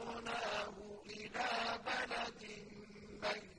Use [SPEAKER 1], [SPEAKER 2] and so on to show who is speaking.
[SPEAKER 1] فَسَاقْنَاهُ إِلَىٰ بَلَدٍ مَّيْتٍ.